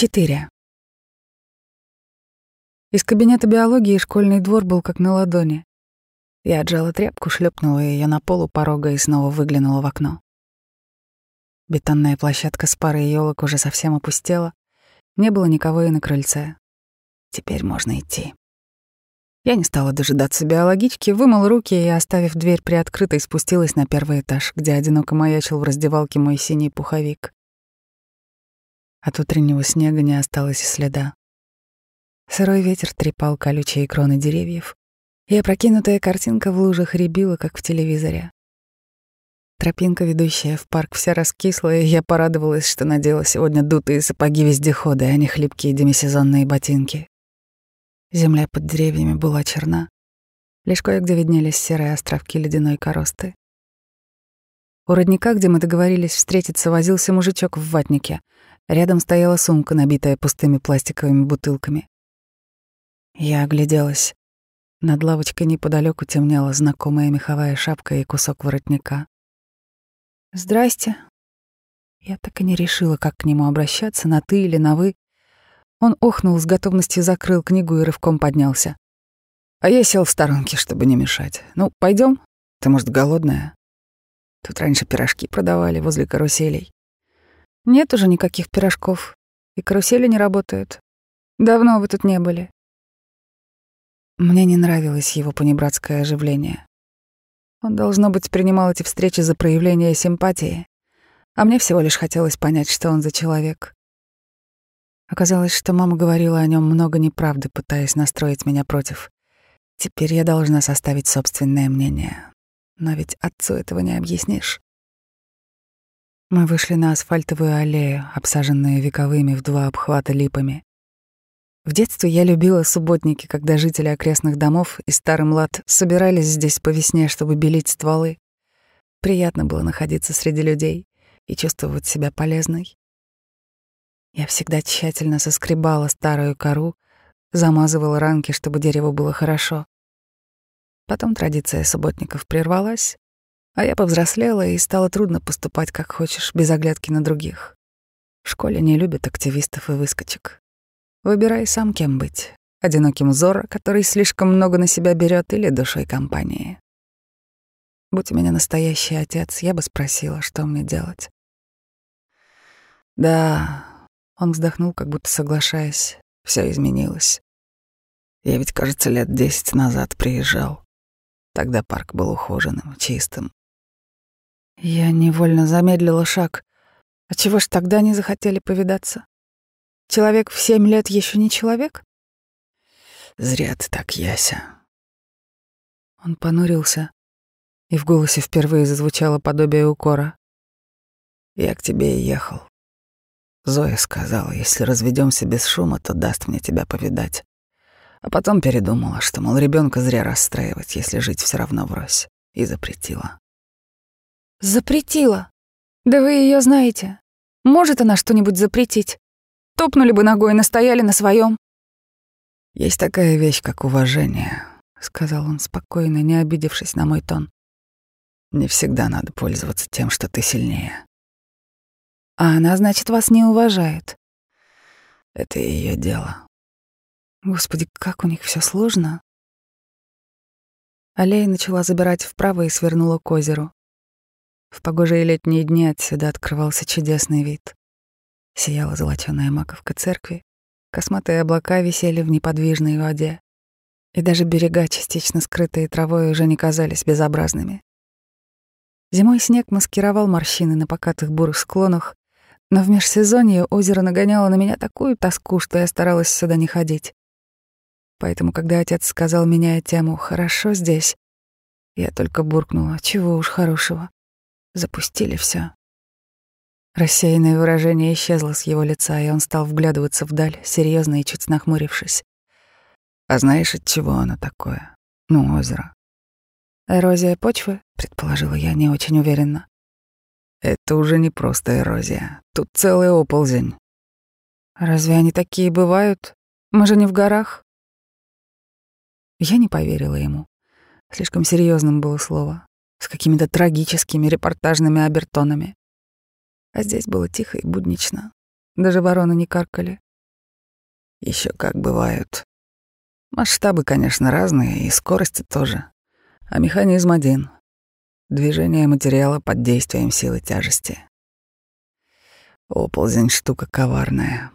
4. Из кабинета биологии школьный двор был как на ладони. Я отжала тряпку, шлепнула ее на полу порога и снова выглянула в окно. Бетонная площадка с парой елок уже совсем опустела. Не было никого и на крыльце. Теперь можно идти. Я не стала дожидаться биологички, вымыл руки и, оставив дверь приоткрытой, спустилась на первый этаж, где одиноко маячил в раздевалке мой синий пуховик. От утреннего снега не осталось и следа. Сырой ветер трепал колючие кроны деревьев, и опрокинутая картинка в лужах рябила, как в телевизоре. Тропинка, ведущая в парк, вся раскисла, и я порадовалась, что надела сегодня дутые сапоги вездехода, а не хлипкие демисезонные ботинки. Земля под деревьями была черна. Лишь кое-где виднелись серые островки ледяной коросты. У родника, где мы договорились встретиться, возился мужичок в ватнике — Рядом стояла сумка, набитая пустыми пластиковыми бутылками. Я огляделась. Над лавочкой неподалеку темнела знакомая меховая шапка и кусок воротника. «Здрасте». Я так и не решила, как к нему обращаться, на «ты» или на «вы». Он охнул, с готовностью закрыл книгу и рывком поднялся. А я сел в сторонке, чтобы не мешать. «Ну, пойдем? Ты, может, голодная?» Тут раньше пирожки продавали возле каруселей. Нет уже никаких пирожков, и карусели не работают. Давно вы тут не были. Мне не нравилось его понебратское оживление. Он, должно быть, принимал эти встречи за проявление симпатии, а мне всего лишь хотелось понять, что он за человек. Оказалось, что мама говорила о нем много неправды, пытаясь настроить меня против. Теперь я должна составить собственное мнение. Но ведь отцу этого не объяснишь. Мы вышли на асфальтовую аллею, обсаженную вековыми в два обхвата липами. В детстве я любила субботники, когда жители окрестных домов и старый млад собирались здесь по весне, чтобы белить стволы. Приятно было находиться среди людей и чувствовать себя полезной. Я всегда тщательно соскребала старую кору, замазывала ранки, чтобы дереву было хорошо. Потом традиция субботников прервалась, а я повзрослела, и стало трудно поступать как хочешь, без оглядки на других. В школе не любят активистов и выскочек. Выбирай сам, кем быть. Одиноким Зора, который слишком много на себя берет, или душой компании. Будь у меня настоящий отец, я бы спросила, что мне делать. Да, он вздохнул, как будто соглашаясь. Все изменилось. Я ведь, кажется, лет десять назад приезжал. Тогда парк был ухоженным, чистым. Я невольно замедлила шаг. А чего ж тогда не захотели повидаться? Человек в семь лет еще не человек? Зря ты так, Яся. Он понурился, и в голосе впервые зазвучало подобие укора. Я к тебе и ехал. Зоя сказала, если разведемся без шума, то даст мне тебя повидать. А потом передумала, что, мол, ребенка зря расстраивать, если жить все равно врозь, и запретила. Запретила. Да вы ее знаете. Может она что-нибудь запретить? Топнули бы ногой настояли на своем. Есть такая вещь, как уважение, сказал он спокойно, не обидевшись на мой тон. Не всегда надо пользоваться тем, что ты сильнее. А она, значит, вас не уважает. Это ее дело. Господи, как у них все сложно. Аллея начала забирать вправо и свернула к озеру. В погожие летние дни отсюда открывался чудесный вид. Сияла золочёная маковка церкви, косматые облака висели в неподвижной воде, и даже берега, частично скрытые травой, уже не казались безобразными. Зимой снег маскировал морщины на покатых бурых склонах, но в межсезонье озеро нагоняло на меня такую тоску, что я старалась сюда не ходить. Поэтому, когда отец сказал, меняя тему «хорошо здесь», я только буркнула «чего уж хорошего». Запустили все. Рассеянное выражение исчезло с его лица, и он стал вглядываться вдаль, серьезно и чуть нахмурившись. А знаешь, от чего оно такое? Ну, озеро. Эрозия почвы, предположила я не очень уверенно. Это уже не просто эрозия. Тут целый оползень. Разве они такие бывают? Мы же не в горах. Я не поверила ему. Слишком серьезным было слово с какими-то трагическими репортажными обертонами. А здесь было тихо и буднично. Даже вороны не каркали, Еще как бывают. Масштабы, конечно, разные, и скорости тоже. А механизм один. Движение материала под действием силы тяжести. Оползень — штука коварная.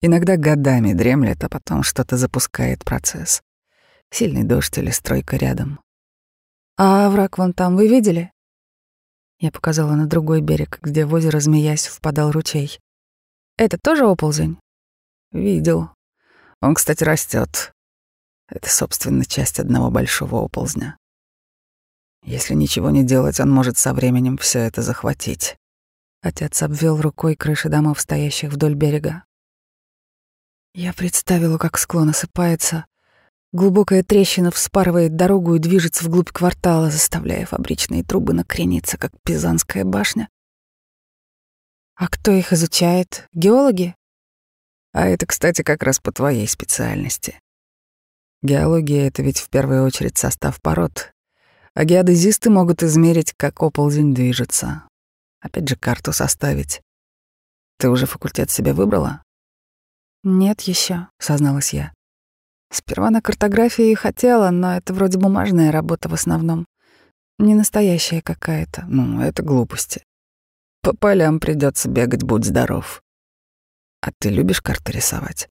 Иногда годами дремлет, а потом что-то запускает процесс. Сильный дождь или стройка рядом. «А враг вон там вы видели?» Я показала на другой берег, где в озеро, змеясь, впадал ручей. «Это тоже оползень?» «Видел. Он, кстати, растет. Это, собственно, часть одного большого оползня. Если ничего не делать, он может со временем все это захватить. Отец обвел рукой крыши домов, стоящих вдоль берега. Я представила, как склон осыпается. Глубокая трещина вспарывает дорогу и движется вглубь квартала, заставляя фабричные трубы накрениться, как Пизанская башня. А кто их изучает? Геологи? А это, кстати, как раз по твоей специальности. Геология — это ведь в первую очередь состав пород, а геодезисты могут измерить, как оползень движется, Опять же, карту составить. Ты уже факультет себе выбрала? Нет еще, созналась я. Сперва на картографии и хотела, но это вроде бумажная работа в основном. Не настоящая какая-то. Ну, это глупости. По полям придется бегать, будь здоров. А ты любишь карты рисовать?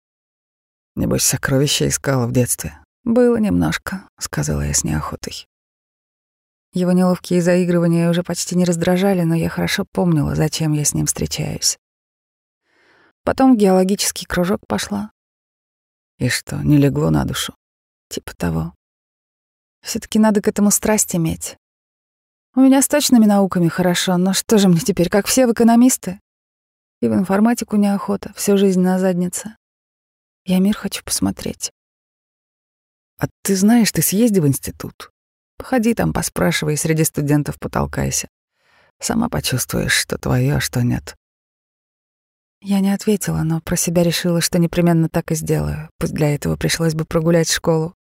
Небось, сокровища искала в детстве. Было немножко, сказала я с неохотой. Его неловкие заигрывания уже почти не раздражали, но я хорошо помнила, зачем я с ним встречаюсь. Потом в геологический кружок пошла. И что, не легло на душу? Типа того. все таки надо к этому страсть иметь. У меня с точными науками хорошо, но что же мне теперь, как все в экономисты? И в информатику неохота, всю жизнь на заднице. Я мир хочу посмотреть. А ты знаешь, ты съезди в институт. Походи там, поспрашивай, среди студентов потолкайся. Сама почувствуешь, что твое, а что нет. Я не ответила, но про себя решила, что непременно так и сделаю. Пусть для этого пришлось бы прогулять школу.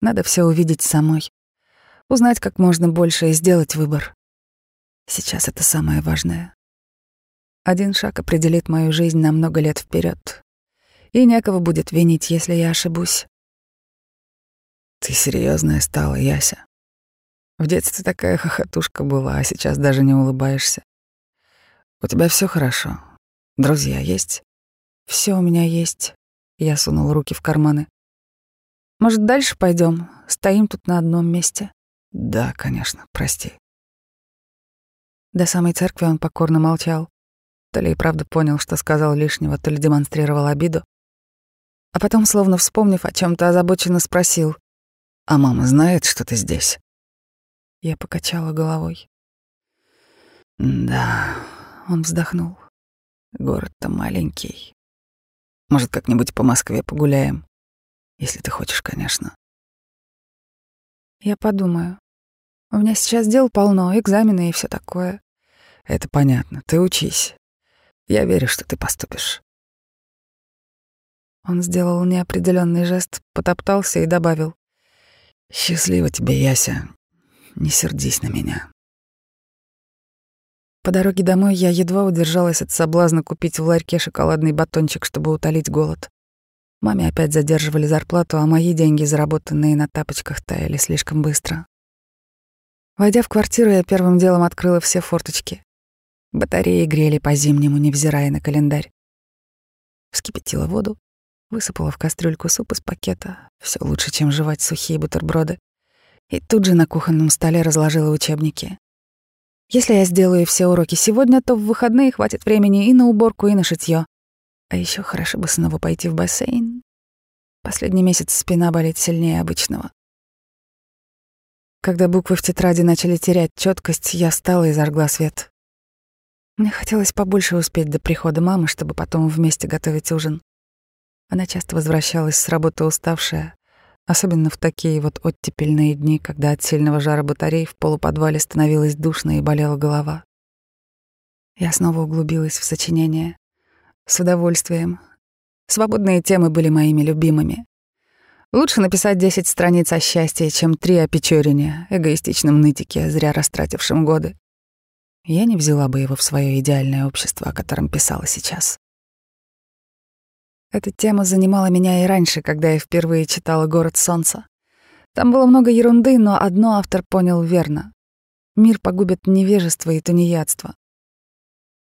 Надо все увидеть самой. Узнать как можно больше и сделать выбор. Сейчас это самое важное. Один шаг определит мою жизнь на много лет вперед, И некого будет винить, если я ошибусь. Ты серьезная стала, Яся. В детстве такая хохотушка была, а сейчас даже не улыбаешься. У тебя все хорошо. Друзья есть? Все у меня есть. Я сунул руки в карманы. Может, дальше пойдем? Стоим тут на одном месте. Да, конечно, прости. До самой церкви он покорно молчал. То ли и правда понял, что сказал лишнего, то ли демонстрировал обиду. А потом, словно вспомнив о чем то озабоченно спросил. А мама знает, что ты здесь? Я покачала головой. Да, он вздохнул. Город-то маленький. Может, как-нибудь по Москве погуляем? Если ты хочешь, конечно. Я подумаю. У меня сейчас дел полно, экзамены и все такое. Это понятно. Ты учись. Я верю, что ты поступишь. Он сделал неопределенный жест, потоптался и добавил. Счастливо тебе, Яся. Не сердись на меня. По дороге домой я едва удержалась от соблазна купить в ларьке шоколадный батончик, чтобы утолить голод. Маме опять задерживали зарплату, а мои деньги, заработанные на тапочках, таяли слишком быстро. Войдя в квартиру, я первым делом открыла все форточки. Батареи грели по-зимнему, невзирая на календарь. Вскипятила воду, Высыпала в кастрюльку суп из пакета. Все лучше, чем жевать сухие бутерброды. И тут же на кухонном столе разложила учебники. Если я сделаю все уроки сегодня, то в выходные хватит времени и на уборку, и на шитье. А еще хорошо бы снова пойти в бассейн. Последний месяц спина болит сильнее обычного. Когда буквы в тетради начали терять четкость, я встала и зажгла свет. Мне хотелось побольше успеть до прихода мамы, чтобы потом вместе готовить ужин. Она часто возвращалась с работы уставшая, особенно в такие вот оттепельные дни, когда от сильного жара батарей в полуподвале становилось душно и болела голова. Я снова углубилась в сочинение. С удовольствием. Свободные темы были моими любимыми. Лучше написать 10 страниц о счастье, чем три о Печорине, эгоистичном нытике, зря растратившем годы. Я не взяла бы его в свое идеальное общество, о котором писала сейчас. Эта тема занимала меня и раньше, когда я впервые читала «Город солнца». Там было много ерунды, но одно автор понял верно. Мир погубит невежество и тунеядство.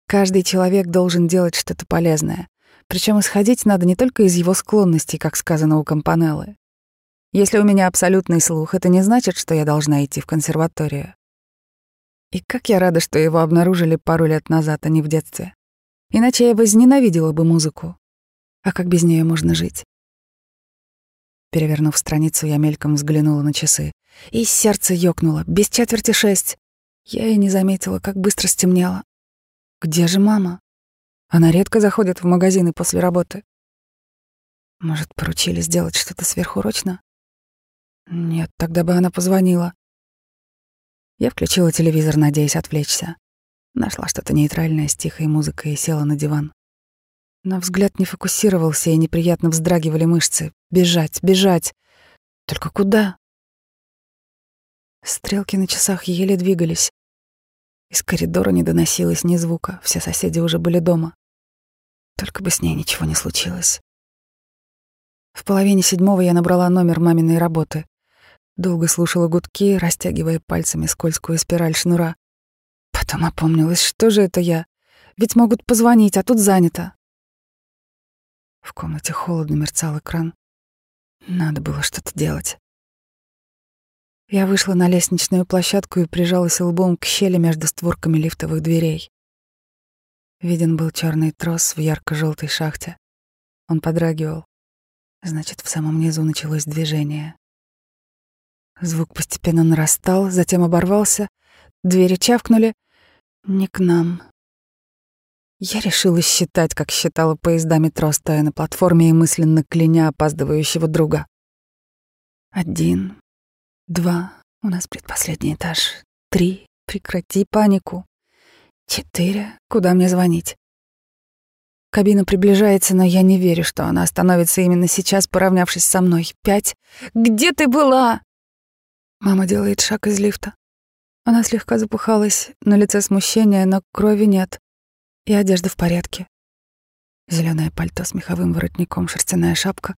Каждый человек должен делать что-то полезное. Причем исходить надо не только из его склонностей, как сказано у Компанеллы. Если у меня абсолютный слух, это не значит, что я должна идти в консерваторию. И как я рада, что его обнаружили пару лет назад, а не в детстве. Иначе я возненавидела бы музыку. А как без нее можно жить? Перевернув страницу, я мельком взглянула на часы. И сердце ёкнуло. Без четверти шесть. Я и не заметила, как быстро стемнело. Где же мама? Она редко заходит в магазины после работы. Может, поручили сделать что-то сверхурочно? Нет, тогда бы она позвонила. Я включила телевизор, надеясь отвлечься. Нашла что-то нейтральное с тихой музыкой и села на диван. Но взгляд не фокусировался, и неприятно вздрагивали мышцы. Бежать, бежать. Только куда? Стрелки на часах еле двигались. Из коридора не доносилось ни звука, все соседи уже были дома. Только бы с ней ничего не случилось. В половине седьмого я набрала номер маминой работы. Долго слушала гудки, растягивая пальцами скользкую спираль шнура. Потом опомнилась, что же это я? Ведь могут позвонить, а тут занято. В комнате холодно мерцал экран. Надо было что-то делать. Я вышла на лестничную площадку и прижалась лбом к щели между створками лифтовых дверей. Виден был черный трос в ярко-желтой шахте. Он подрагивал. Значит, в самом низу началось движение. Звук постепенно нарастал, затем оборвался, двери чавкнули. Не к нам. Я решила считать, как считала поезда метро, стоя на платформе и мысленно кляня опаздывающего друга. Один, два, у нас предпоследний этаж. Три, прекрати панику. Четыре, куда мне звонить? Кабина приближается, но я не верю, что она остановится именно сейчас, поравнявшись со мной. Пять. Где ты была? Мама делает шаг из лифта. Она слегка запыхалась, на лице смущение, но крови нет. И одежда в порядке. Зеленое пальто с меховым воротником, шерстяная шапка.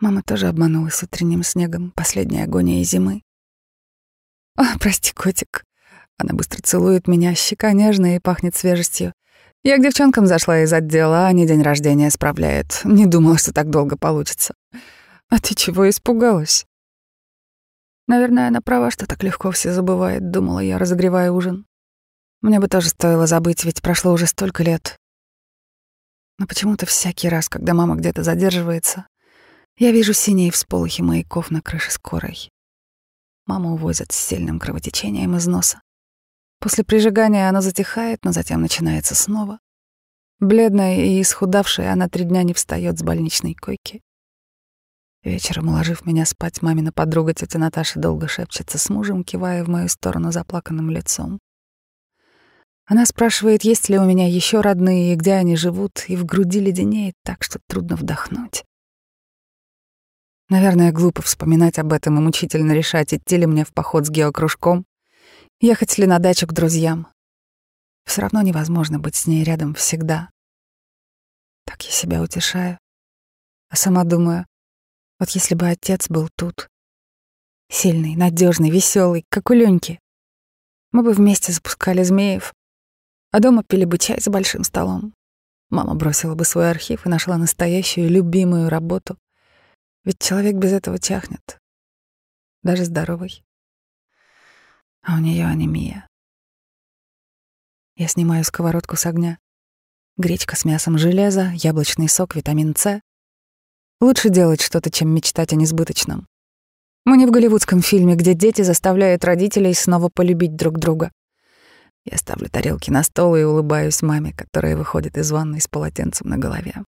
Мама тоже обманулась утренним снегом, последняя агония зимы. «О, прости, котик». Она быстро целует меня, щека нежная и пахнет свежестью. Я к девчонкам зашла из отдела, они день рождения справляют. Не думала, что так долго получится. А ты чего испугалась? Наверное, она права, что так легко все забывает, думала я, разогревая ужин. Мне бы тоже стоило забыть, ведь прошло уже столько лет. Но почему-то всякий раз, когда мама где-то задерживается, я вижу синие всполохи маяков на крыше скорой. Маму увозят с сильным кровотечением из носа. После прижигания оно затихает, но затем начинается снова. Бледная и исхудавшая, она три дня не встает с больничной койки. Вечером, уложив меня спать, мамина подруга тетя Наташа долго шепчется с мужем, кивая в мою сторону заплаканным лицом. Она спрашивает, есть ли у меня еще родные и где они живут, и в груди леденеет так, что трудно вдохнуть. Наверное, глупо вспоминать об этом и мучительно решать, идти ли мне в поход с геокружком, ехать ли на дачу к друзьям. Все равно невозможно быть с ней рядом всегда. Так я себя утешаю, а сама думаю, вот если бы отец был тут. Сильный, надежный, веселый, как у Леньки. Мы бы вместе запускали змеев, а дома пили бы чай за большим столом. Мама бросила бы свой архив и нашла настоящую любимую работу. Ведь человек без этого чахнет. Даже здоровый. А у нее анемия. Я снимаю сковородку с огня. Гречка с мясом железа, яблочный сок, витамин С, Лучше делать что-то, чем мечтать о несбыточном. Мы не в голливудском фильме, где дети заставляют родителей снова полюбить друг друга. Я ставлю тарелки на стол и улыбаюсь маме, которая выходит из ванной с полотенцем на голове.